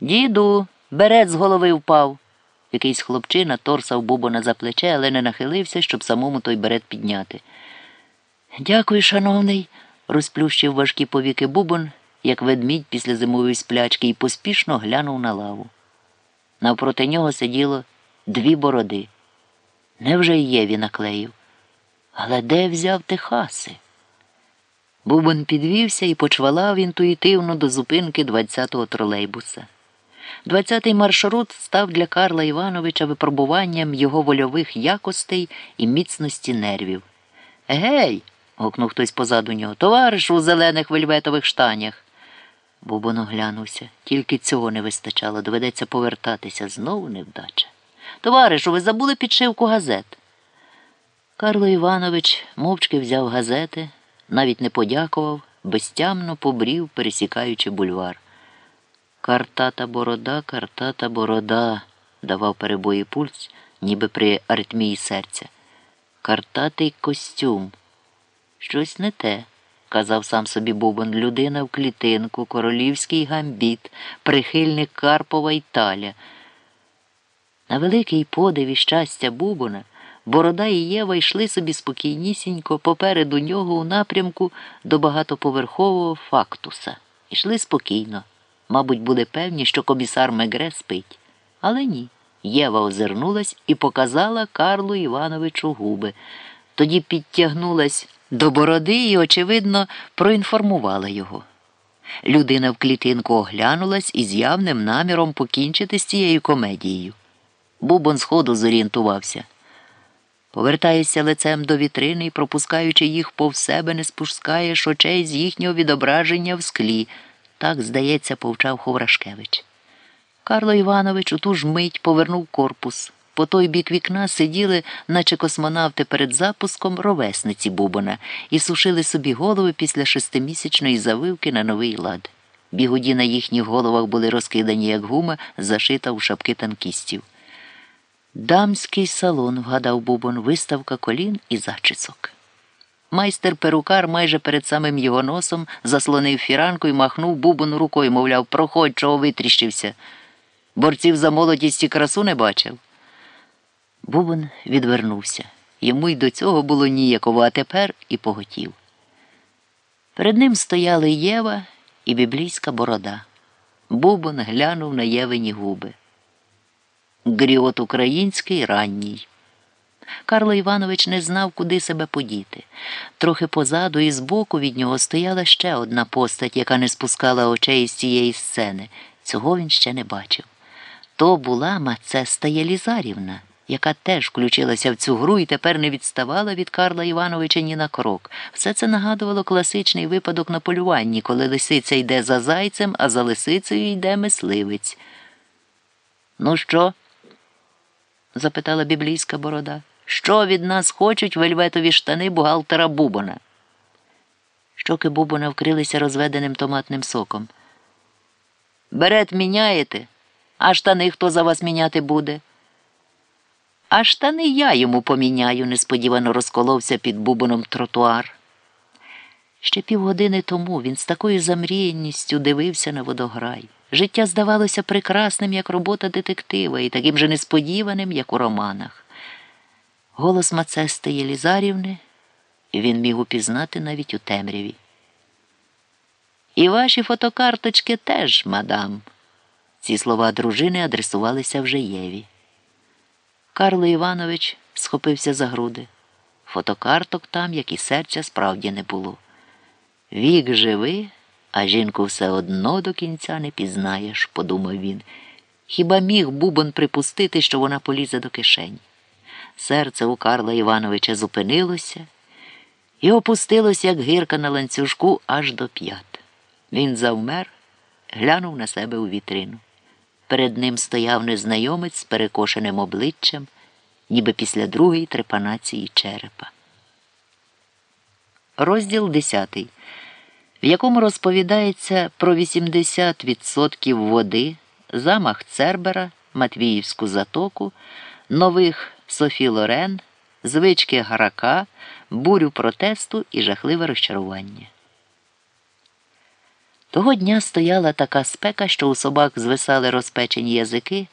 Діду, берет з голови впав. Якийсь хлопчина торсав Бубона за плече, але не нахилився, щоб самому той берет підняти. Дякую, шановний, розплющив важкі повіки Бубон, як ведмідь після зимової сплячки, і поспішно глянув на лаву. Навпроти нього сиділо дві бороди. Невже і Єві наклеїв? Але де взяв Техаси? Бубон підвівся і почвалав інтуїтивно до зупинки 20-го тролейбуса. 20-й маршрут став для Карла Івановича випробуванням його вольових якостей і міцності нервів. Гей. гукнув хтось позаду нього. Товариш у зелених вельветових штанях. Бубон оглянувся. Тільки цього не вистачало. Доведеться повертатися. Знову невдача. Товаришу, ви забули підшивку газет. Карло Іванович мовчки взяв газети, навіть не подякував, безтямно побрів, пересікаючи бульвар. Картата борода, картата борода, давав перебої пульс, ніби при аритмії серця. Картатий костюм. Щось не те, казав сам собі Бубон, людина в клітинку, королівський гамбіт, прихильник Карпова і Таля. На великий подив і щастя Бубона Борода і Єва йшли собі спокійнісінько попереду нього у напрямку до багатоповерхового фактуса. Йшли спокійно. Мабуть, були певні, що комісар Мегре спить. Але ні. Єва озирнулась і показала Карлу Івановичу губи. Тоді підтягнулась до бороди і, очевидно, проінформувала його. Людина в клітинку оглянулась із явним наміром покінчити з цією комедією. Бубон сходу зорієнтувався. Повертаєшся лицем до вітрини і, пропускаючи їх повз себе, не спускаєш очей з їхнього відображення в склі. Так, здається, повчав Ховрашкевич. Карло Іванович у ту ж мить повернув корпус. По той бік вікна сиділи, наче космонавти перед запуском, ровесниці Бубона і сушили собі голови після шестимісячної завивки на новий лад. Бігуді на їхніх головах були розкидані, як гума, зашита у шапки танкістів. Дамський салон, вгадав Бубон, виставка колін і зачісок. Майстер перукар майже перед самим його носом заслонив фіранку і махнув Бубону рукою, мовляв, проходь, чого витріщився. Борців за молодість і красу не бачив. Бубон відвернувся. Йому й до цього було ніяково, а тепер і поготів. Перед ним стояли Єва і біблійська борода. Бубон глянув на Євині губи. Гріот український ранній. Карло Іванович не знав, куди себе подіти. Трохи позаду і збоку від нього стояла ще одна постать, яка не спускала очей з цієї сцени. Цього він ще не бачив. То була Мацеста Єлізарівна, яка теж включилася в цю гру і тепер не відставала від Карла Івановича ні на крок. Все це нагадувало класичний випадок на полюванні, коли лисиця йде за зайцем, а за лисицею йде мисливець. Ну що? запитала біблійська борода. Що від нас хочуть вельветові штани бухгалтера Бубона? Щоки Бубона вкрилися розведеним томатним соком. Берет міняєте, а штани хто за вас міняти буде? А штани я йому поміняю, несподівано розколовся під бубоном тротуар. Ще півгодини тому він з такою замріяністю дивився на водограй. Життя здавалося прекрасним, як робота детектива, і таким же несподіваним, як у романах. Голос Мацести Єлізарівни він міг упізнати навіть у темряві. І ваші фотокарточки теж, мадам. Ці слова дружини адресувалися вже Єві. Карло Іванович схопився за груди. Фотокарток там, як і серця, справді не було. Вік живий, а жінку все одно до кінця не пізнаєш, подумав він. Хіба міг Бубон припустити, що вона полізе до кишені? Серце у Карла Івановича зупинилося і опустилося, як гірка на ланцюжку, аж до п'ят. Він завмер, глянув на себе у вітрину. Перед ним стояв незнайомець з перекошеним обличчям, ніби після другої трепанації черепа. Розділ 10, в якому розповідається про 80% води, замах Цербера, Матвіївську затоку, нових Софі Лорен, звички Гарака, бурю протесту і жахливе розчарування. Того дня стояла така спека, що у собак звисали розпечені язики.